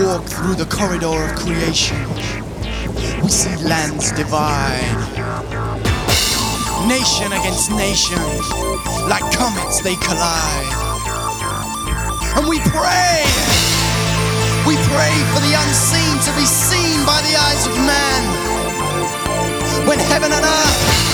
walk through the corridor of creation, we see lands divide. Nation against nation, like comets they collide. And we pray, we pray for the unseen to be seen by the eyes of man. When heaven and earth